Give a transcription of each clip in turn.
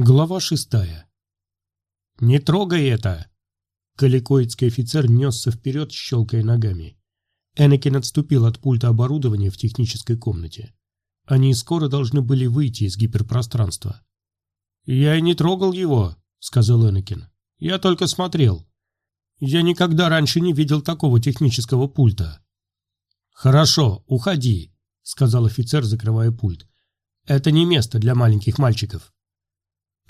Глава шестая. «Не трогай это!» Каликоидский офицер несся вперед, щелкая ногами. Энакин отступил от пульта оборудования в технической комнате. Они скоро должны были выйти из гиперпространства. «Я и не трогал его», — сказал Энакин. «Я только смотрел. Я никогда раньше не видел такого технического пульта». «Хорошо, уходи», — сказал офицер, закрывая пульт. «Это не место для маленьких мальчиков».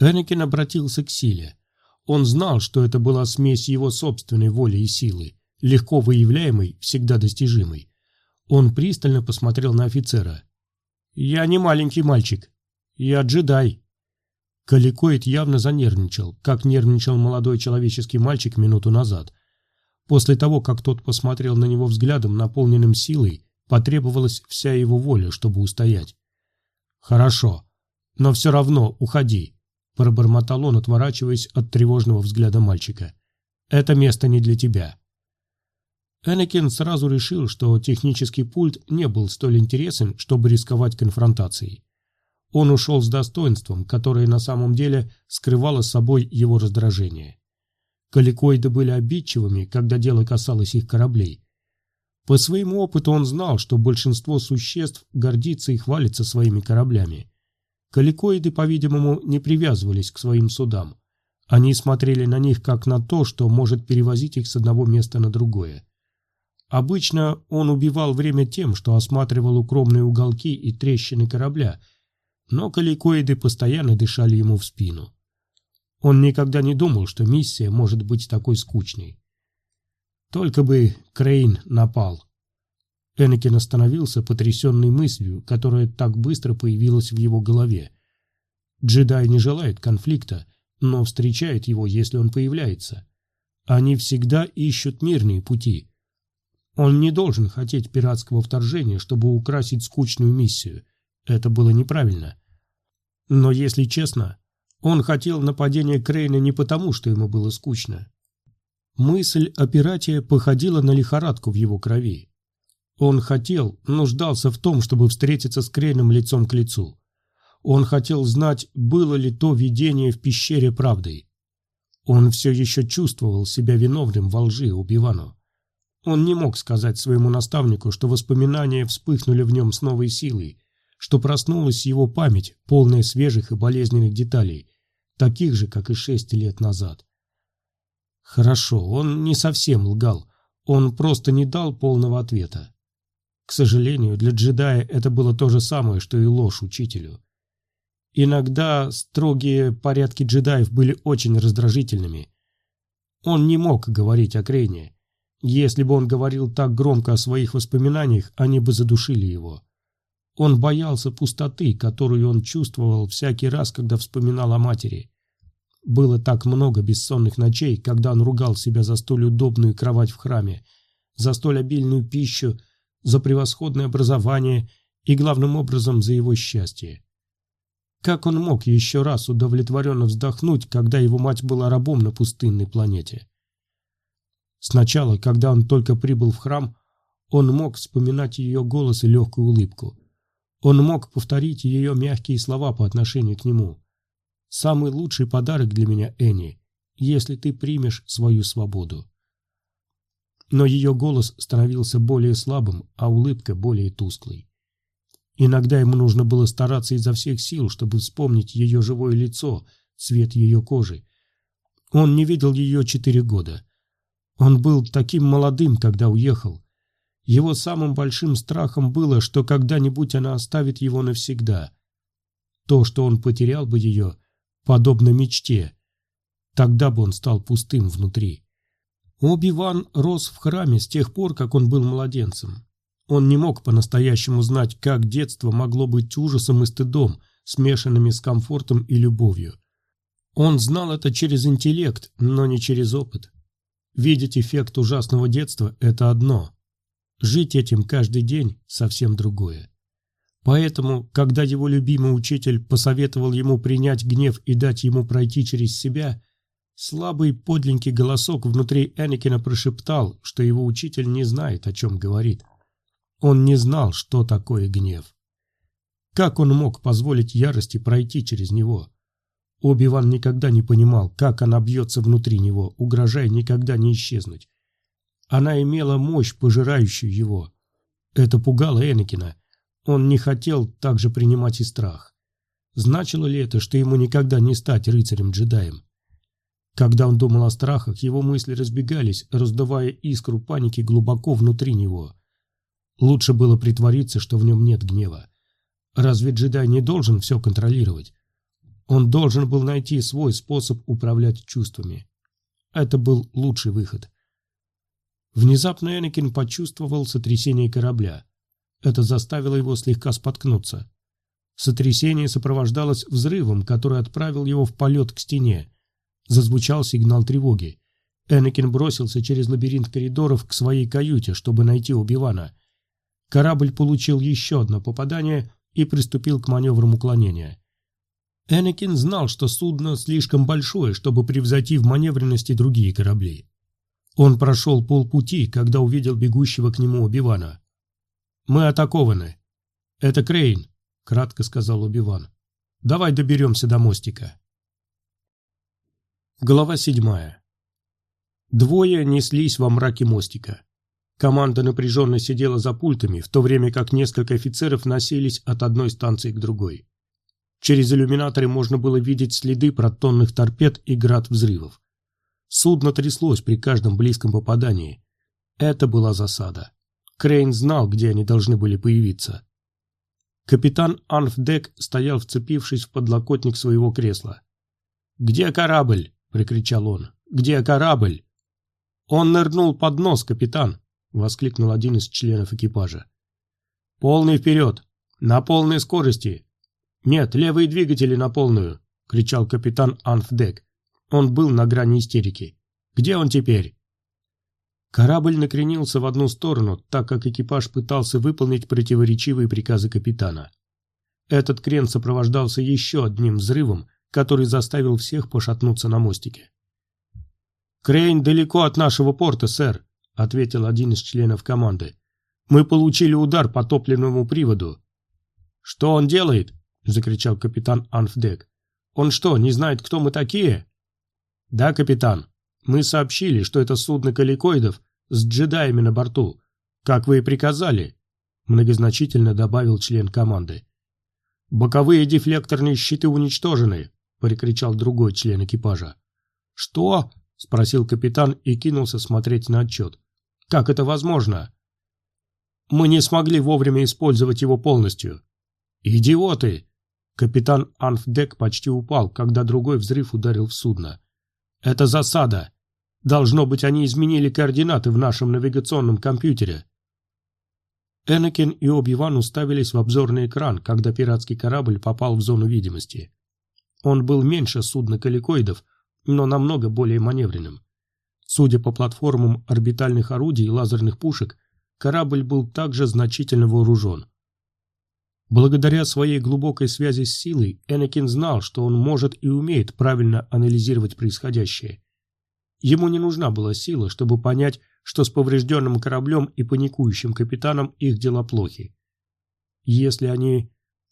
Энакин обратился к силе. Он знал, что это была смесь его собственной воли и силы, легко выявляемой, всегда достижимой. Он пристально посмотрел на офицера. «Я не маленький мальчик. Я джедай». Каликоид явно занервничал, как нервничал молодой человеческий мальчик минуту назад. После того, как тот посмотрел на него взглядом, наполненным силой, потребовалась вся его воля, чтобы устоять. «Хорошо, но все равно уходи пробормотал он, отворачиваясь от тревожного взгляда мальчика. «Это место не для тебя». Энакин сразу решил, что технический пульт не был столь интересен, чтобы рисковать конфронтацией. Он ушел с достоинством, которое на самом деле скрывало собой его раздражение. Каликоиды были обидчивыми, когда дело касалось их кораблей. По своему опыту он знал, что большинство существ гордится и хвалится своими кораблями. Каликоиды, по-видимому, не привязывались к своим судам. Они смотрели на них как на то, что может перевозить их с одного места на другое. Обычно он убивал время тем, что осматривал укромные уголки и трещины корабля, но каликоиды постоянно дышали ему в спину. Он никогда не думал, что миссия может быть такой скучной. Только бы Крейн напал. Энакин остановился, потрясенный мыслью, которая так быстро появилась в его голове. Джедай не желает конфликта, но встречает его, если он появляется. Они всегда ищут мирные пути. Он не должен хотеть пиратского вторжения, чтобы украсить скучную миссию. Это было неправильно. Но, если честно, он хотел нападения Крейна не потому, что ему было скучно. Мысль о пирате походила на лихорадку в его крови. Он хотел, нуждался в том, чтобы встретиться с Крейном лицом к лицу. Он хотел знать, было ли то видение в пещере правдой. Он все еще чувствовал себя виновным во лжи Убивану. Он не мог сказать своему наставнику, что воспоминания вспыхнули в нем с новой силой, что проснулась его память, полная свежих и болезненных деталей, таких же, как и шесть лет назад. Хорошо, он не совсем лгал, он просто не дал полного ответа. К сожалению, для джедая это было то же самое, что и ложь учителю. Иногда строгие порядки джедаев были очень раздражительными. Он не мог говорить о Крейне. Если бы он говорил так громко о своих воспоминаниях, они бы задушили его. Он боялся пустоты, которую он чувствовал всякий раз, когда вспоминал о матери. Было так много бессонных ночей, когда он ругал себя за столь удобную кровать в храме, за столь обильную пищу, за превосходное образование и, главным образом, за его счастье. Как он мог еще раз удовлетворенно вздохнуть, когда его мать была рабом на пустынной планете? Сначала, когда он только прибыл в храм, он мог вспоминать ее голос и легкую улыбку. Он мог повторить ее мягкие слова по отношению к нему. «Самый лучший подарок для меня, Энни, если ты примешь свою свободу» но ее голос становился более слабым, а улыбка более тусклой. Иногда ему нужно было стараться изо всех сил, чтобы вспомнить ее живое лицо, цвет ее кожи. Он не видел ее четыре года. Он был таким молодым, когда уехал. Его самым большим страхом было, что когда-нибудь она оставит его навсегда. То, что он потерял бы ее, подобно мечте. Тогда бы он стал пустым внутри. Оби-Ван рос в храме с тех пор, как он был младенцем. Он не мог по-настоящему знать, как детство могло быть ужасом и стыдом, смешанными с комфортом и любовью. Он знал это через интеллект, но не через опыт. Видеть эффект ужасного детства – это одно. Жить этим каждый день – совсем другое. Поэтому, когда его любимый учитель посоветовал ему принять гнев и дать ему пройти через себя, Слабый подленький голосок внутри Энакина прошептал, что его учитель не знает, о чем говорит. Он не знал, что такое гнев. Как он мог позволить ярости пройти через него? Оби-Ван никогда не понимал, как она бьется внутри него, угрожая никогда не исчезнуть. Она имела мощь, пожирающую его. Это пугало Энакина. Он не хотел также принимать и страх. Значило ли это, что ему никогда не стать рыцарем-джедаем? Когда он думал о страхах, его мысли разбегались, раздавая искру паники глубоко внутри него. Лучше было притвориться, что в нем нет гнева. Разве джедай не должен все контролировать? Он должен был найти свой способ управлять чувствами. Это был лучший выход. Внезапно Энакин почувствовал сотрясение корабля. Это заставило его слегка споткнуться. Сотрясение сопровождалось взрывом, который отправил его в полет к стене. Зазвучал сигнал тревоги. Энакин бросился через лабиринт коридоров к своей каюте, чтобы найти Убивана. Корабль получил еще одно попадание и приступил к маневрам уклонения. Энакин знал, что судно слишком большое, чтобы превзойти в маневренности другие корабли. Он прошел полпути, когда увидел бегущего к нему Убивана. «Мы атакованы». «Это Крейн», — кратко сказал Убиван. «Давай доберемся до мостика». Глава седьмая. Двое неслись во мраке мостика. Команда напряженно сидела за пультами, в то время как несколько офицеров носились от одной станции к другой. Через иллюминаторы можно было видеть следы протонных торпед и град взрывов. Судно тряслось при каждом близком попадании. Это была засада. Крейн знал, где они должны были появиться. Капитан Анфдек стоял, вцепившись в подлокотник своего кресла. «Где корабль?» — прикричал он. «Где корабль?» «Он нырнул под нос, капитан!» — воскликнул один из членов экипажа. «Полный вперед! На полной скорости!» «Нет, левые двигатели на полную!» — кричал капитан Анфдек. Он был на грани истерики. «Где он теперь?» Корабль накренился в одну сторону, так как экипаж пытался выполнить противоречивые приказы капитана. Этот крен сопровождался еще одним взрывом, который заставил всех пошатнуться на мостике. «Крейн далеко от нашего порта, сэр», — ответил один из членов команды. «Мы получили удар по топливному приводу». «Что он делает?» — закричал капитан Анфдек. «Он что, не знает, кто мы такие?» «Да, капитан. Мы сообщили, что это судно каликоидов с джедаями на борту, как вы и приказали», — многозначительно добавил член команды. «Боковые дефлекторные щиты уничтожены. — прикричал другой член экипажа. «Что?» — спросил капитан и кинулся смотреть на отчет. «Как это возможно?» «Мы не смогли вовремя использовать его полностью». «Идиоты!» Капитан Анфдек почти упал, когда другой взрыв ударил в судно. «Это засада. Должно быть, они изменили координаты в нашем навигационном компьютере». Энакин и Оби-Ван уставились в обзорный экран, когда пиратский корабль попал в зону видимости. Он был меньше судна каликоидов, но намного более маневренным. Судя по платформам орбитальных орудий и лазерных пушек, корабль был также значительно вооружен. Благодаря своей глубокой связи с силой, Энакин знал, что он может и умеет правильно анализировать происходящее. Ему не нужна была сила, чтобы понять, что с поврежденным кораблем и паникующим капитаном их дела плохи. Если они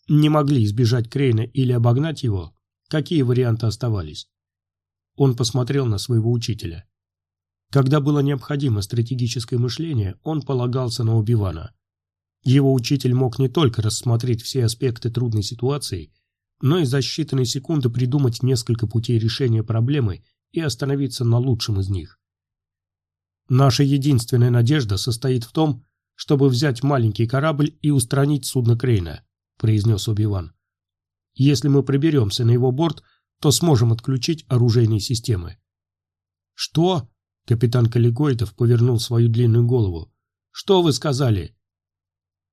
не могли избежать Крейна или обогнать его, Какие варианты оставались? Он посмотрел на своего учителя. Когда было необходимо стратегическое мышление, он полагался на Убивана. Его учитель мог не только рассмотреть все аспекты трудной ситуации, но и за считанные секунды придумать несколько путей решения проблемы и остановиться на лучшем из них. Наша единственная надежда состоит в том, чтобы взять маленький корабль и устранить судно Крейна, произнес Убиван. Если мы проберемся на его борт, то сможем отключить оружейные системы. Что? Капитан Калигоидов повернул свою длинную голову. Что вы сказали?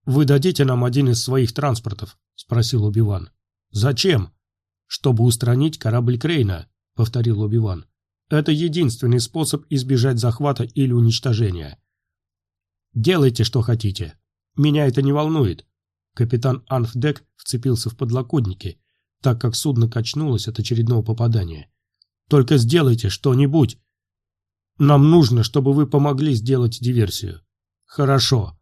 Вы дадите нам один из своих транспортов? Спросил Убиван. Зачем? Чтобы устранить корабль Крейна, повторил Убиван. Это единственный способ избежать захвата или уничтожения. Делайте, что хотите. Меня это не волнует. Капитан Анфдек вцепился в подлокотники, так как судно качнулось от очередного попадания. «Только сделайте что-нибудь! Нам нужно, чтобы вы помогли сделать диверсию». «Хорошо».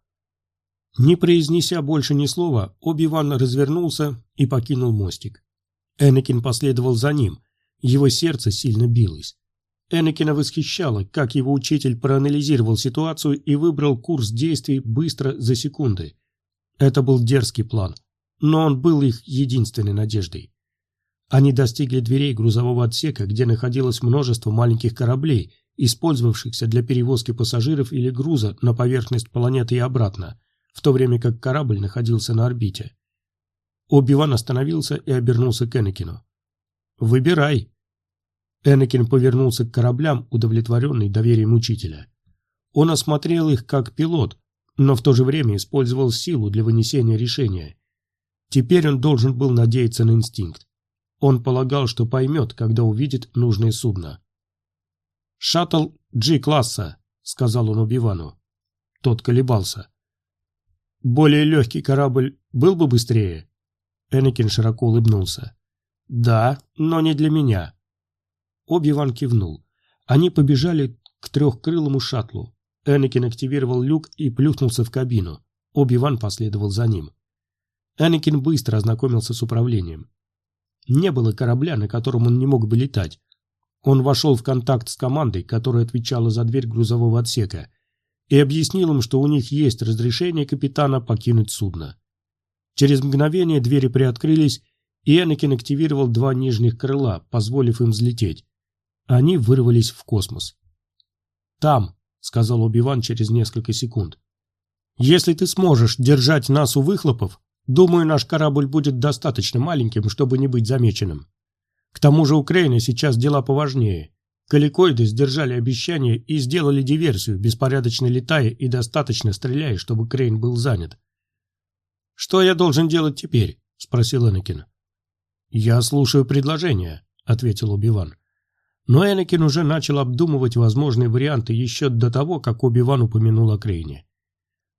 Не произнеся больше ни слова, Оби-Ван развернулся и покинул мостик. Энакин последовал за ним, Его сердце сильно билось. Энакина восхищало, как его учитель проанализировал ситуацию и выбрал курс действий быстро за секунды. Это был дерзкий план, но он был их единственной надеждой. Они достигли дверей грузового отсека, где находилось множество маленьких кораблей, использовавшихся для перевозки пассажиров или груза на поверхность планеты и обратно, в то время как корабль находился на орбите. Оби-Ван остановился и обернулся к Энакину. «Выбирай». Энакин повернулся к кораблям, удовлетворенный доверием учителя. Он осмотрел их как пилот, но в то же время использовал силу для вынесения решения. Теперь он должен был надеяться на инстинкт. Он полагал, что поймет, когда увидит нужное судно. «Шаттл G-класса», — сказал он Убивану. Тот колебался. «Более легкий корабль был бы быстрее?» Энакин широко улыбнулся. «Да, но не для меня». Оби-Ван кивнул. Они побежали к трехкрылому шаттлу. Энакин активировал люк и плюхнулся в кабину. Оби-Ван последовал за ним. Энакин быстро ознакомился с управлением. Не было корабля, на котором он не мог бы летать. Он вошел в контакт с командой, которая отвечала за дверь грузового отсека, и объяснил им, что у них есть разрешение капитана покинуть судно. Через мгновение двери приоткрылись, и Энакин активировал два нижних крыла, позволив им взлететь. Они вырвались в космос. «Там», — сказал Убиван через несколько секунд. «Если ты сможешь держать нас у выхлопов, думаю, наш корабль будет достаточно маленьким, чтобы не быть замеченным. К тому же Украина сейчас дела поважнее. Каликоиды сдержали обещание и сделали диверсию, беспорядочно летая и достаточно стреляя, чтобы Крейн был занят. «Что я должен делать теперь?» – спросил Энакин. «Я слушаю предложение», — ответил Оби-Ван. Но Энакин уже начал обдумывать возможные варианты еще до того, как Оби-Ван упомянул о Крейне.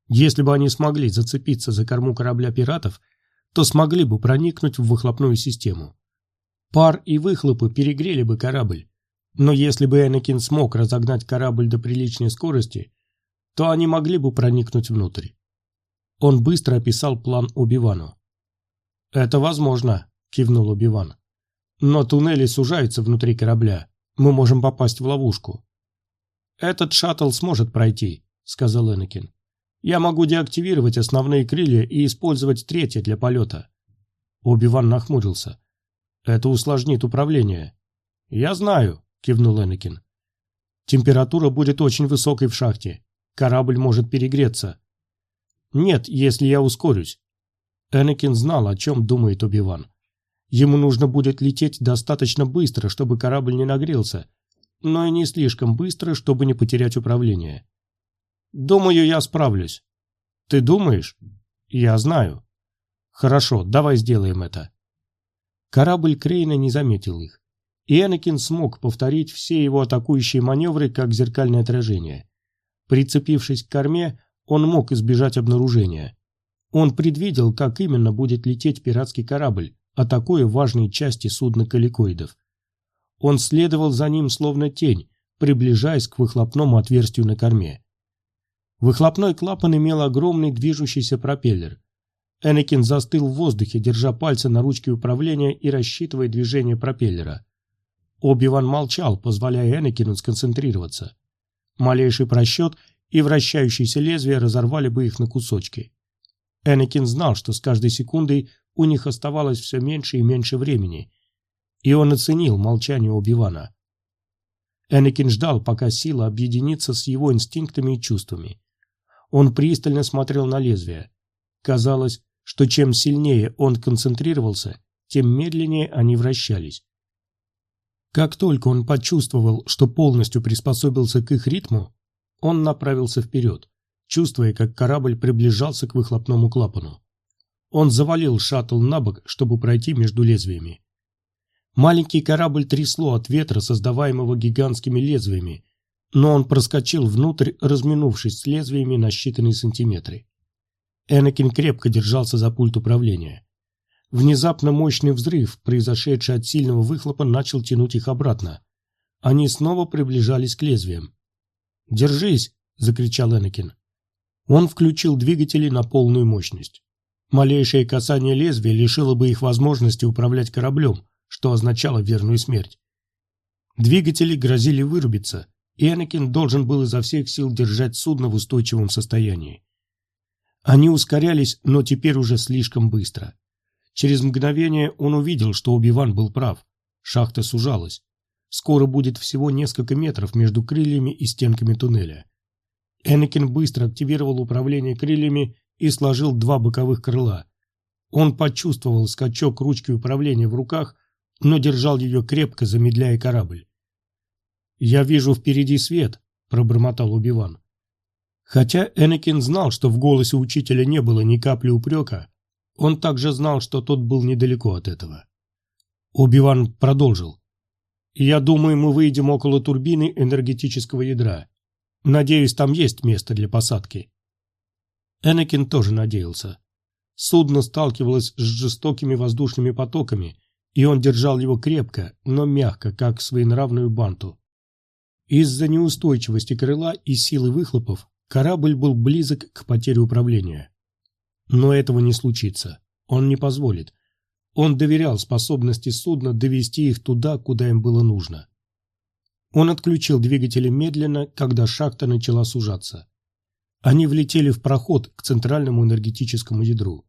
Если бы они смогли зацепиться за корму корабля пиратов, то смогли бы проникнуть в выхлопную систему. Пар и выхлопы перегрели бы корабль. Но если бы Энакин смог разогнать корабль до приличной скорости, то они могли бы проникнуть внутрь. Он быстро описал план Оби-Вану. «Это возможно», кивнул Убиван. Но туннели сужаются внутри корабля. Мы можем попасть в ловушку. Этот шаттл сможет пройти, сказал Энакин. Я могу деактивировать основные крылья и использовать третье для полета. Оби-Ван нахмурился. Это усложнит управление. Я знаю, кивнул Энакин. Температура будет очень высокой в шахте. Корабль может перегреться. Нет, если я ускорюсь. Энакин знал, о чем думает Оби-Ван. Ему нужно будет лететь достаточно быстро, чтобы корабль не нагрелся, но и не слишком быстро, чтобы не потерять управление. Думаю, я справлюсь. Ты думаешь? Я знаю. Хорошо, давай сделаем это. Корабль Крейна не заметил их, и Энакин смог повторить все его атакующие маневры как зеркальное отражение. Прицепившись к корме, он мог избежать обнаружения. Он предвидел, как именно будет лететь пиратский корабль, атакуя важные части судна каликоидов. Он следовал за ним словно тень, приближаясь к выхлопному отверстию на корме. Выхлопной клапан имел огромный движущийся пропеллер. Энакин застыл в воздухе, держа пальцы на ручке управления и рассчитывая движение пропеллера. Оби-Ван молчал, позволяя Энакину сконцентрироваться. Малейший просчет и вращающиеся лезвия разорвали бы их на кусочки. Энакин знал, что с каждой секундой у них оставалось все меньше и меньше времени, и он оценил молчание Оби-Вана. Энакин ждал, пока сила объединится с его инстинктами и чувствами. Он пристально смотрел на лезвие. Казалось, что чем сильнее он концентрировался, тем медленнее они вращались. Как только он почувствовал, что полностью приспособился к их ритму, он направился вперед, чувствуя, как корабль приближался к выхлопному клапану. Он завалил шаттл на бок, чтобы пройти между лезвиями. Маленький корабль трясло от ветра, создаваемого гигантскими лезвиями, но он проскочил внутрь, разминувшись с лезвиями на считанные сантиметры. Энакин крепко держался за пульт управления. Внезапно мощный взрыв, произошедший от сильного выхлопа, начал тянуть их обратно. Они снова приближались к лезвиям. «Держись!» – закричал Энакин. Он включил двигатели на полную мощность. Малейшее касание лезвия лишило бы их возможности управлять кораблем, что означало верную смерть. Двигатели грозили вырубиться, и Энакин должен был изо всех сил держать судно в устойчивом состоянии. Они ускорялись, но теперь уже слишком быстро. Через мгновение он увидел, что Оби-Ван был прав. Шахта сужалась. Скоро будет всего несколько метров между крыльями и стенками туннеля. Энакин быстро активировал управление крыльями и сложил два боковых крыла. Он почувствовал скачок ручки управления в руках, но держал ее крепко, замедляя корабль. «Я вижу впереди свет», — пробормотал Убиван. Хотя Энакин знал, что в голосе учителя не было ни капли упрека, он также знал, что тот был недалеко от этого. Убиван продолжил. «Я думаю, мы выйдем около турбины энергетического ядра. Надеюсь, там есть место для посадки». Энакин тоже надеялся. Судно сталкивалось с жестокими воздушными потоками, и он держал его крепко, но мягко, как своенравную банту. Из-за неустойчивости крыла и силы выхлопов корабль был близок к потере управления. Но этого не случится. Он не позволит. Он доверял способности судна довести их туда, куда им было нужно. Он отключил двигатели медленно, когда шахта начала сужаться. Они влетели в проход к центральному энергетическому ядру.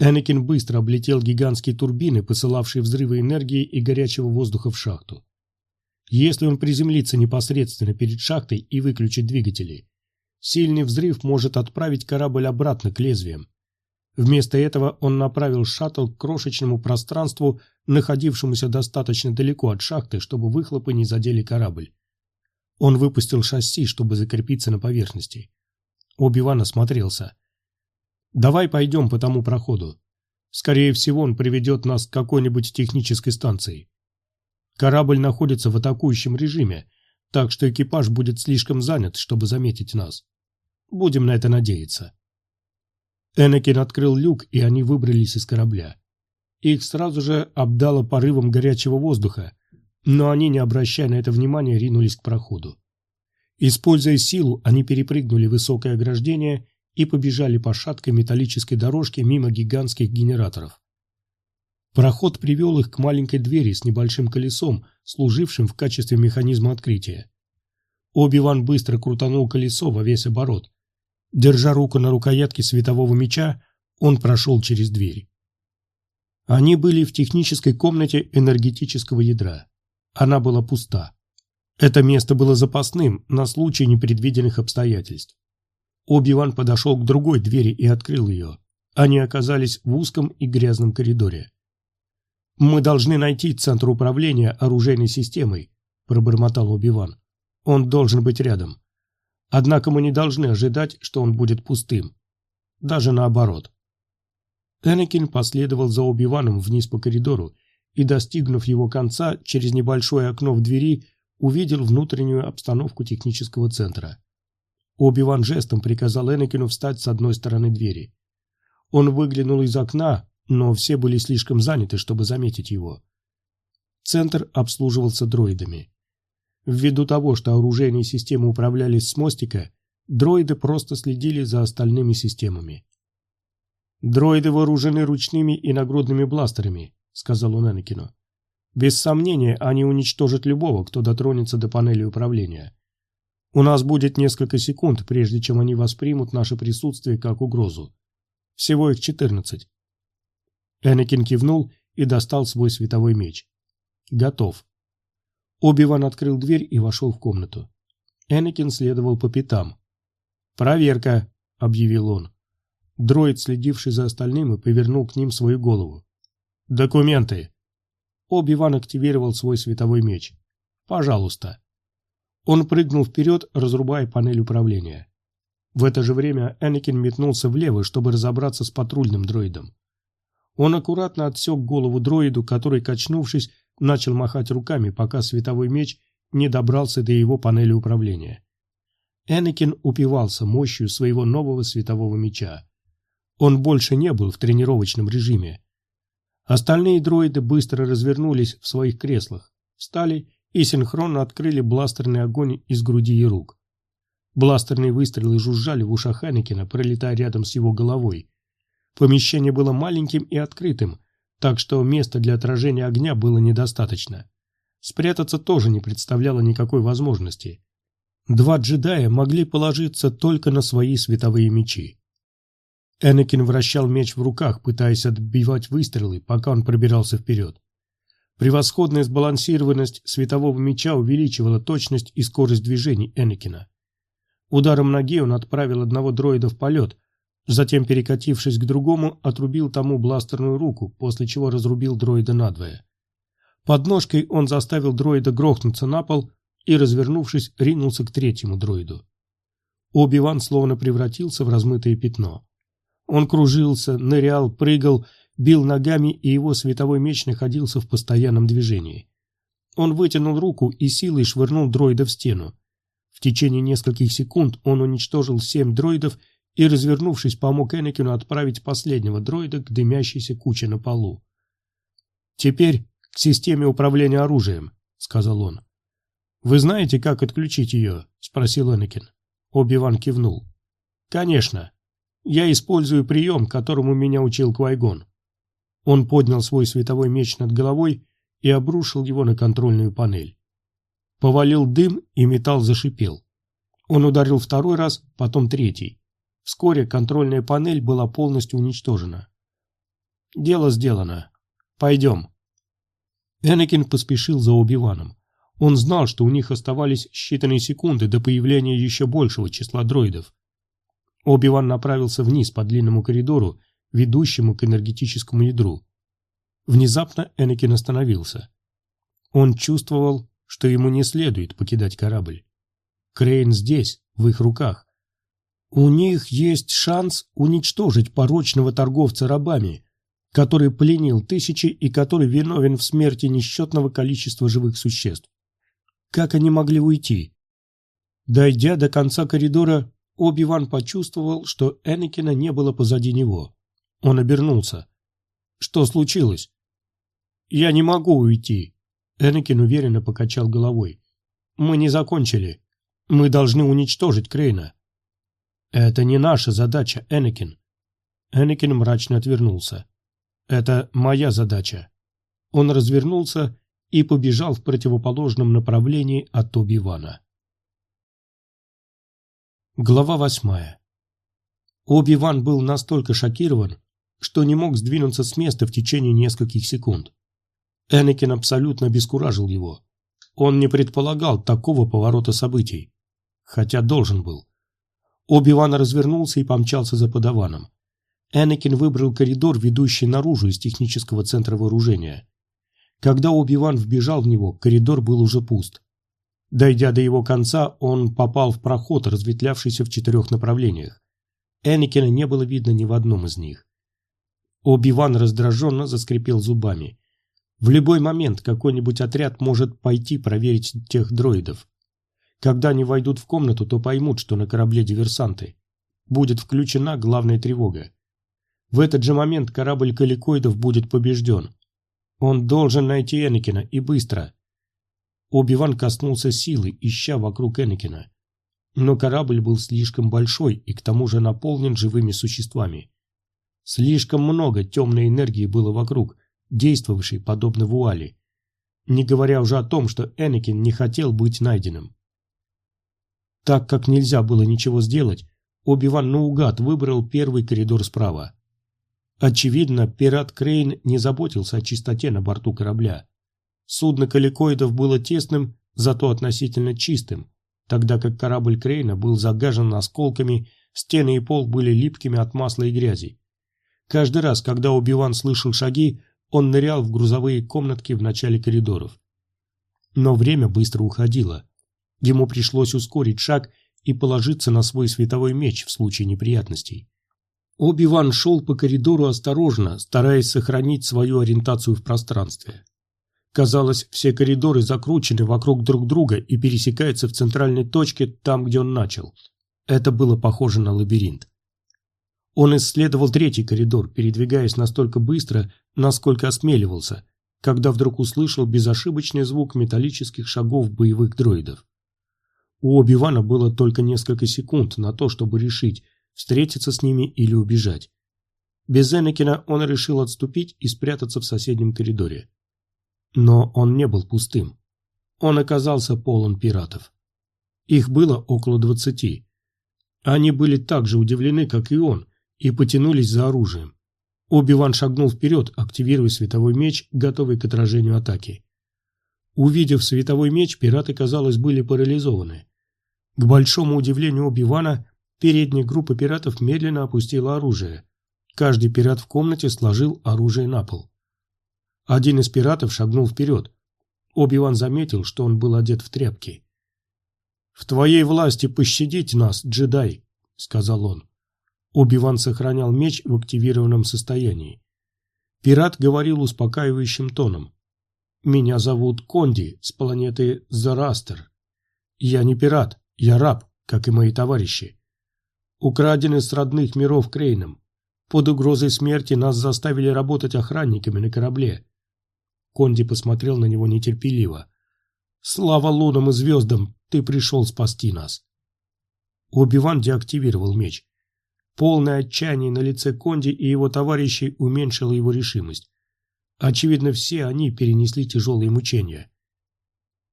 Энакин быстро облетел гигантские турбины, посылавшие взрывы энергии и горячего воздуха в шахту. Если он приземлится непосредственно перед шахтой и выключит двигатели, сильный взрыв может отправить корабль обратно к лезвиям. Вместо этого он направил шаттл к крошечному пространству, находившемуся достаточно далеко от шахты, чтобы выхлопы не задели корабль. Он выпустил шасси, чтобы закрепиться на поверхности. Оби-Ван осмотрелся. «Давай пойдем по тому проходу. Скорее всего, он приведет нас к какой-нибудь технической станции. Корабль находится в атакующем режиме, так что экипаж будет слишком занят, чтобы заметить нас. Будем на это надеяться». Энакин открыл люк, и они выбрались из корабля. Их сразу же обдало порывом горячего воздуха, но они, не обращая на это внимания, ринулись к проходу. Используя силу, они перепрыгнули высокое ограждение и побежали по шаткой металлической дорожке мимо гигантских генераторов. Проход привел их к маленькой двери с небольшим колесом, служившим в качестве механизма открытия. Оби-Ван быстро крутанул колесо во весь оборот. Держа руку на рукоятке светового меча, он прошел через дверь. Они были в технической комнате энергетического ядра. Она была пуста. Это место было запасным на случай непредвиденных обстоятельств. Оби-Ван подошел к другой двери и открыл ее. Они оказались в узком и грязном коридоре. «Мы должны найти центр управления оружейной системой», – пробормотал Оби-Ван. «Он должен быть рядом. Однако мы не должны ожидать, что он будет пустым. Даже наоборот». Энакин последовал за Оби-Ваном вниз по коридору и, достигнув его конца, через небольшое окно в двери увидел внутреннюю обстановку технического центра. Оби-Ван жестом приказал Энакину встать с одной стороны двери. Он выглянул из окна, но все были слишком заняты, чтобы заметить его. Центр обслуживался дроидами. Ввиду того, что оружейные системы управлялись с мостика, дроиды просто следили за остальными системами. «Дроиды вооружены ручными и нагрудными бластерами», — сказал он Энакину. Без сомнения, они уничтожат любого, кто дотронется до панели управления. У нас будет несколько секунд, прежде чем они воспримут наше присутствие как угрозу. Всего их четырнадцать. Энакин кивнул и достал свой световой меч. Готов. Оби-Ван открыл дверь и вошел в комнату. Энакин следовал по пятам. «Проверка», — объявил он. Дроид, следивший за остальным, и повернул к ним свою голову. «Документы», Оби-Ван активировал свой световой меч. «Пожалуйста». Он прыгнул вперед, разрубая панель управления. В это же время Энакин метнулся влево, чтобы разобраться с патрульным дроидом. Он аккуратно отсек голову дроиду, который, качнувшись, начал махать руками, пока световой меч не добрался до его панели управления. Энакин упивался мощью своего нового светового меча. Он больше не был в тренировочном режиме. Остальные дроиды быстро развернулись в своих креслах, встали и синхронно открыли бластерный огонь из груди и рук. Бластерные выстрелы жужжали в ушах Энакина, пролетая рядом с его головой. Помещение было маленьким и открытым, так что места для отражения огня было недостаточно. Спрятаться тоже не представляло никакой возможности. Два джедая могли положиться только на свои световые мечи. Энакин вращал меч в руках, пытаясь отбивать выстрелы, пока он пробирался вперед. Превосходная сбалансированность светового меча увеличивала точность и скорость движений Энакина. Ударом ноги он отправил одного дроида в полет, затем, перекатившись к другому, отрубил тому бластерную руку, после чего разрубил дроида надвое. Под ножкой он заставил дроида грохнуться на пол и, развернувшись, ринулся к третьему дроиду. Оби-Ван словно превратился в размытое пятно. Он кружился, нырял, прыгал, бил ногами, и его световой меч находился в постоянном движении. Он вытянул руку и силой швырнул дроида в стену. В течение нескольких секунд он уничтожил семь дроидов и, развернувшись, помог Энакину отправить последнего дроида к дымящейся куче на полу. «Теперь к системе управления оружием», — сказал он. «Вы знаете, как отключить ее?» — спросил Энакин. Оби-Ван кивнул. «Конечно. Я использую прием, которому меня учил Квайгон. Он поднял свой световой меч над головой и обрушил его на контрольную панель. Повалил дым, и металл зашипел. Он ударил второй раз, потом третий. Вскоре контрольная панель была полностью уничтожена. «Дело сделано. Пойдем». Энакин поспешил за Оби-Ваном. Он знал, что у них оставались считанные секунды до появления еще большего числа дроидов. Оби-Ван направился вниз по длинному коридору, ведущему к энергетическому ядру. Внезапно Энакин остановился. Он чувствовал, что ему не следует покидать корабль. Крейн здесь, в их руках. У них есть шанс уничтожить порочного торговца рабами, который пленил тысячи и который виновен в смерти несчетного количества живых существ. Как они могли уйти? Дойдя до конца коридора, Оби-Ван почувствовал, что Энакина не было позади него. Он обернулся. «Что случилось?» «Я не могу уйти», — Энакин уверенно покачал головой. «Мы не закончили. Мы должны уничтожить Крейна». «Это не наша задача, Энакин». Энакин мрачно отвернулся. «Это моя задача». Он развернулся и побежал в противоположном направлении от Оби-Вана. Глава восьмая. Оби-Ван был настолько шокирован, что не мог сдвинуться с места в течение нескольких секунд. Энакин абсолютно обескуражил его. Он не предполагал такого поворота событий. Хотя должен был. Оби-Ван развернулся и помчался за подаваном. Энакин выбрал коридор, ведущий наружу из технического центра вооружения. Когда Оби-Ван вбежал в него, коридор был уже пуст. Дойдя до его конца, он попал в проход, разветвлявшийся в четырех направлениях. Энакина не было видно ни в одном из них. Оби-Ван раздраженно заскрипел зубами. В любой момент какой-нибудь отряд может пойти проверить тех дроидов. Когда они войдут в комнату, то поймут, что на корабле диверсанты. Будет включена главная тревога. В этот же момент корабль каликоидов будет побежден. Он должен найти Энакина, и быстро. Оби-Ван коснулся силы, ища вокруг Энакина. Но корабль был слишком большой и к тому же наполнен живыми существами. Слишком много темной энергии было вокруг, действовавшей подобно вуали. Не говоря уже о том, что Энакин не хотел быть найденным. Так как нельзя было ничего сделать, Оби-Ван наугад выбрал первый коридор справа. Очевидно, пират Крейн не заботился о чистоте на борту корабля. Судно каликоидов было тесным, зато относительно чистым, тогда как корабль Крейна был загажен осколками, стены и пол были липкими от масла и грязи. Каждый раз, когда Убиван слышал шаги, он нырял в грузовые комнатки в начале коридоров. Но время быстро уходило. Ему пришлось ускорить шаг и положиться на свой световой меч в случае неприятностей. Оби-Ван шел по коридору осторожно, стараясь сохранить свою ориентацию в пространстве. Казалось, все коридоры закручены вокруг друг друга и пересекаются в центральной точке там, где он начал. Это было похоже на лабиринт. Он исследовал третий коридор, передвигаясь настолько быстро, насколько осмеливался, когда вдруг услышал безошибочный звук металлических шагов боевых дроидов. У Оби-Вана было только несколько секунд на то, чтобы решить, встретиться с ними или убежать. Без Энакина он решил отступить и спрятаться в соседнем коридоре. Но он не был пустым. Он оказался полон пиратов. Их было около двадцати. Они были так же удивлены, как и он, и потянулись за оружием. Оби-Ван шагнул вперед, активируя световой меч, готовый к отражению атаки. Увидев световой меч, пираты, казалось, были парализованы. К большому удивлению Оби-Вана, передняя группа пиратов медленно опустила оружие. Каждый пират в комнате сложил оружие на пол. Один из пиратов шагнул вперед. Оби-Ван заметил, что он был одет в тряпки. «В твоей власти пощадить нас, джедай», — сказал он. Оби-Ван сохранял меч в активированном состоянии. Пират говорил успокаивающим тоном. «Меня зовут Конди с планеты Зарастер. Я не пират, я раб, как и мои товарищи. Украдены с родных миров Крейном. Под угрозой смерти нас заставили работать охранниками на корабле. Конди посмотрел на него нетерпеливо. «Слава лунам и звездам, ты пришел спасти нас!» Оби-Ван деактивировал меч. Полное отчаяние на лице Конди и его товарищей уменьшило его решимость. Очевидно, все они перенесли тяжелые мучения.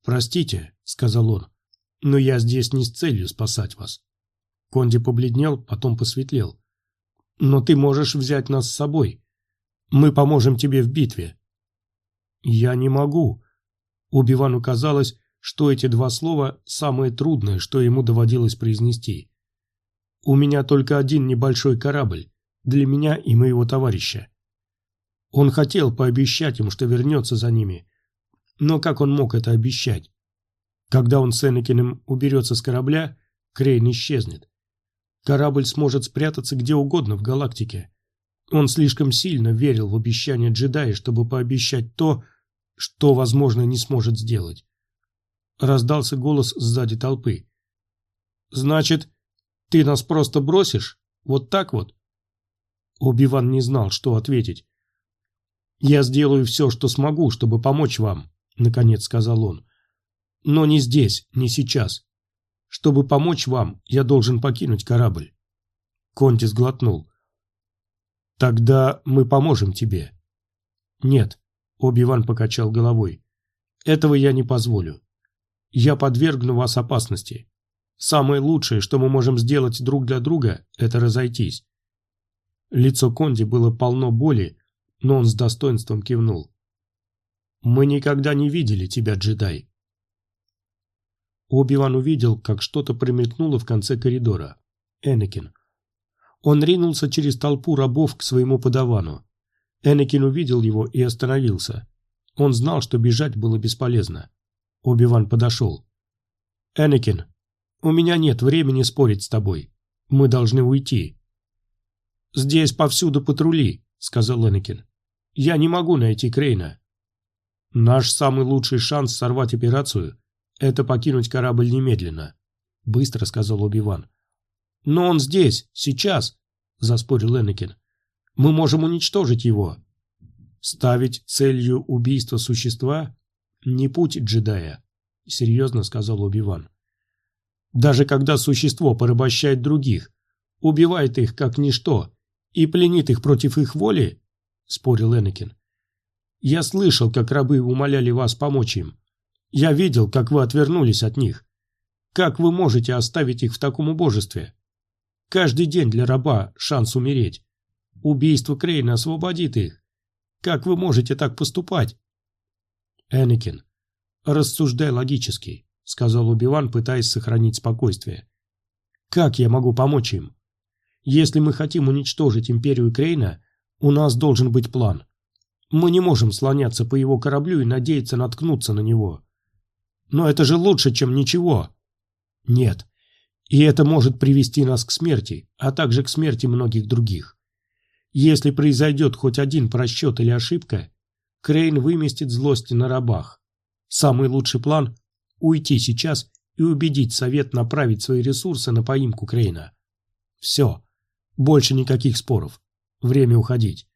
«Простите», — сказал он, — «но я здесь не с целью спасать вас». Конди побледнел, потом посветлел. «Но ты можешь взять нас с собой. Мы поможем тебе в битве. «Я не могу». Убивану казалось, что эти два слова – самое трудное, что ему доводилось произнести. «У меня только один небольшой корабль, для меня и моего товарища». Он хотел пообещать им, что вернется за ними, но как он мог это обещать? Когда он с Энакиным уберется с корабля, Крейн исчезнет. Корабль сможет спрятаться где угодно в галактике. Он слишком сильно верил в обещание джедая, чтобы пообещать то, что, возможно, не сможет сделать. Раздался голос сзади толпы. «Значит, ты нас просто бросишь? Вот так вот?» Оби-Ван не знал, что ответить. «Я сделаю все, что смогу, чтобы помочь вам», — наконец сказал он. «Но не здесь, не сейчас. Чтобы помочь вам, я должен покинуть корабль». Контис глотнул. «Тогда мы поможем тебе». «Нет», — Оби-Ван покачал головой. «Этого я не позволю. Я подвергну вас опасности. Самое лучшее, что мы можем сделать друг для друга, это разойтись». Лицо Конди было полно боли, но он с достоинством кивнул. «Мы никогда не видели тебя, джедай». Оби-Ван увидел, как что-то промелькнуло в конце коридора. Энакин. Он ринулся через толпу рабов к своему подавану. Энакин увидел его и остановился. Он знал, что бежать было бесполезно. Оби-Ван подошел. «Энакин, у меня нет времени спорить с тобой. Мы должны уйти». «Здесь повсюду патрули», — сказал Энакин. «Я не могу найти Крейна». «Наш самый лучший шанс сорвать операцию — это покинуть корабль немедленно», — быстро сказал Оби-Ван. «Но он здесь, сейчас», — заспорил Энакин. «Мы можем уничтожить его». «Ставить целью убийство существа — не путь джедая», — серьезно сказал Оби-Ван. «Даже когда существо порабощает других, убивает их как ничто и пленит их против их воли?» — спорил Энакин. «Я слышал, как рабы умоляли вас помочь им. Я видел, как вы отвернулись от них. Как вы можете оставить их в таком убожестве?» Каждый день для раба шанс умереть. Убийство Крейна освободит их. Как вы можете так поступать? Энакин, рассуждай логически, сказал Убиван, пытаясь сохранить спокойствие. Как я могу помочь им? Если мы хотим уничтожить империю Крейна, у нас должен быть план. Мы не можем слоняться по его кораблю и надеяться наткнуться на него. Но это же лучше, чем ничего. Нет, и это может привести нас к смерти, а также к смерти многих других. Если произойдет хоть один просчет или ошибка, Крейн выместит злости на рабах. Самый лучший план – уйти сейчас и убедить Совет направить свои ресурсы на поимку Крейна. Все. Больше никаких споров. Время уходить.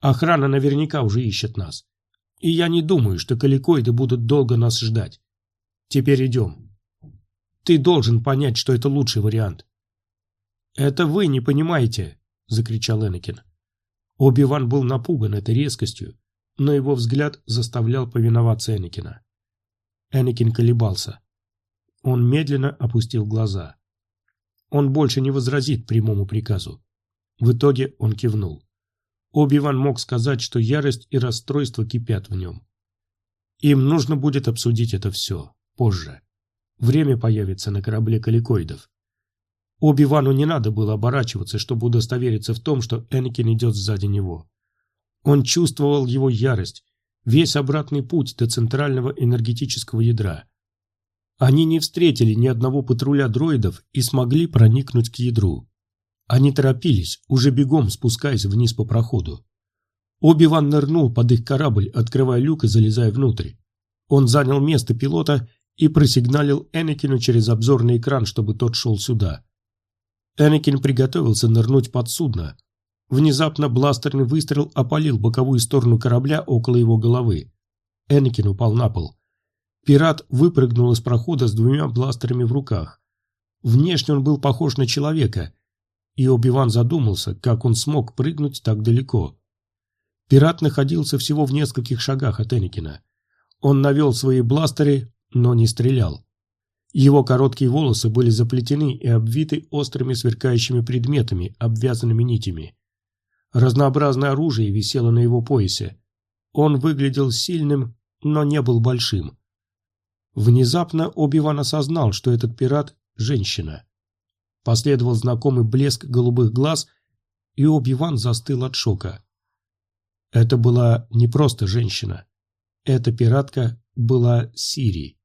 Охрана наверняка уже ищет нас. И я не думаю, что каликоиды будут долго нас ждать. Теперь идем. Ты должен понять, что это лучший вариант. Это вы не понимаете, закричал Энакин. Оби-Ван был напуган этой резкостью, но его взгляд заставлял повиноваться Энакина. Энакин колебался. Он медленно опустил глаза. Он больше не возразит прямому приказу. В итоге он кивнул. Оби-Ван мог сказать, что ярость и расстройство кипят в нем. Им нужно будет обсудить это все позже. Время появится на корабле каликоидов. Оби-Вану не надо было оборачиваться, чтобы удостовериться в том, что Энакин идет сзади него. Он чувствовал его ярость, весь обратный путь до центрального энергетического ядра. Они не встретили ни одного патруля дроидов и смогли проникнуть к ядру. Они торопились, уже бегом спускаясь вниз по проходу. Оби-Ван нырнул под их корабль, открывая люк и залезая внутрь. Он занял место пилота и просигналил Энакину через обзорный экран, чтобы тот шел сюда. Энакин приготовился нырнуть под судно. Внезапно бластерный выстрел опалил боковую сторону корабля около его головы. Энакин упал на пол. Пират выпрыгнул из прохода с двумя бластерами в руках. Внешне он был похож на человека, и Оби-Ван задумался, как он смог прыгнуть так далеко. Пират находился всего в нескольких шагах от Энакина. Он навел свои бластеры, но не стрелял. Его короткие волосы были заплетены и обвиты острыми сверкающими предметами, обвязанными нитями. Разнообразное оружие висело на его поясе. Он выглядел сильным, но не был большим. Внезапно Оби-Ван осознал, что этот пират – женщина. Последовал знакомый блеск голубых глаз, и Оби-Ван застыл от шока. Это была не просто женщина. Эта пиратка была Сири.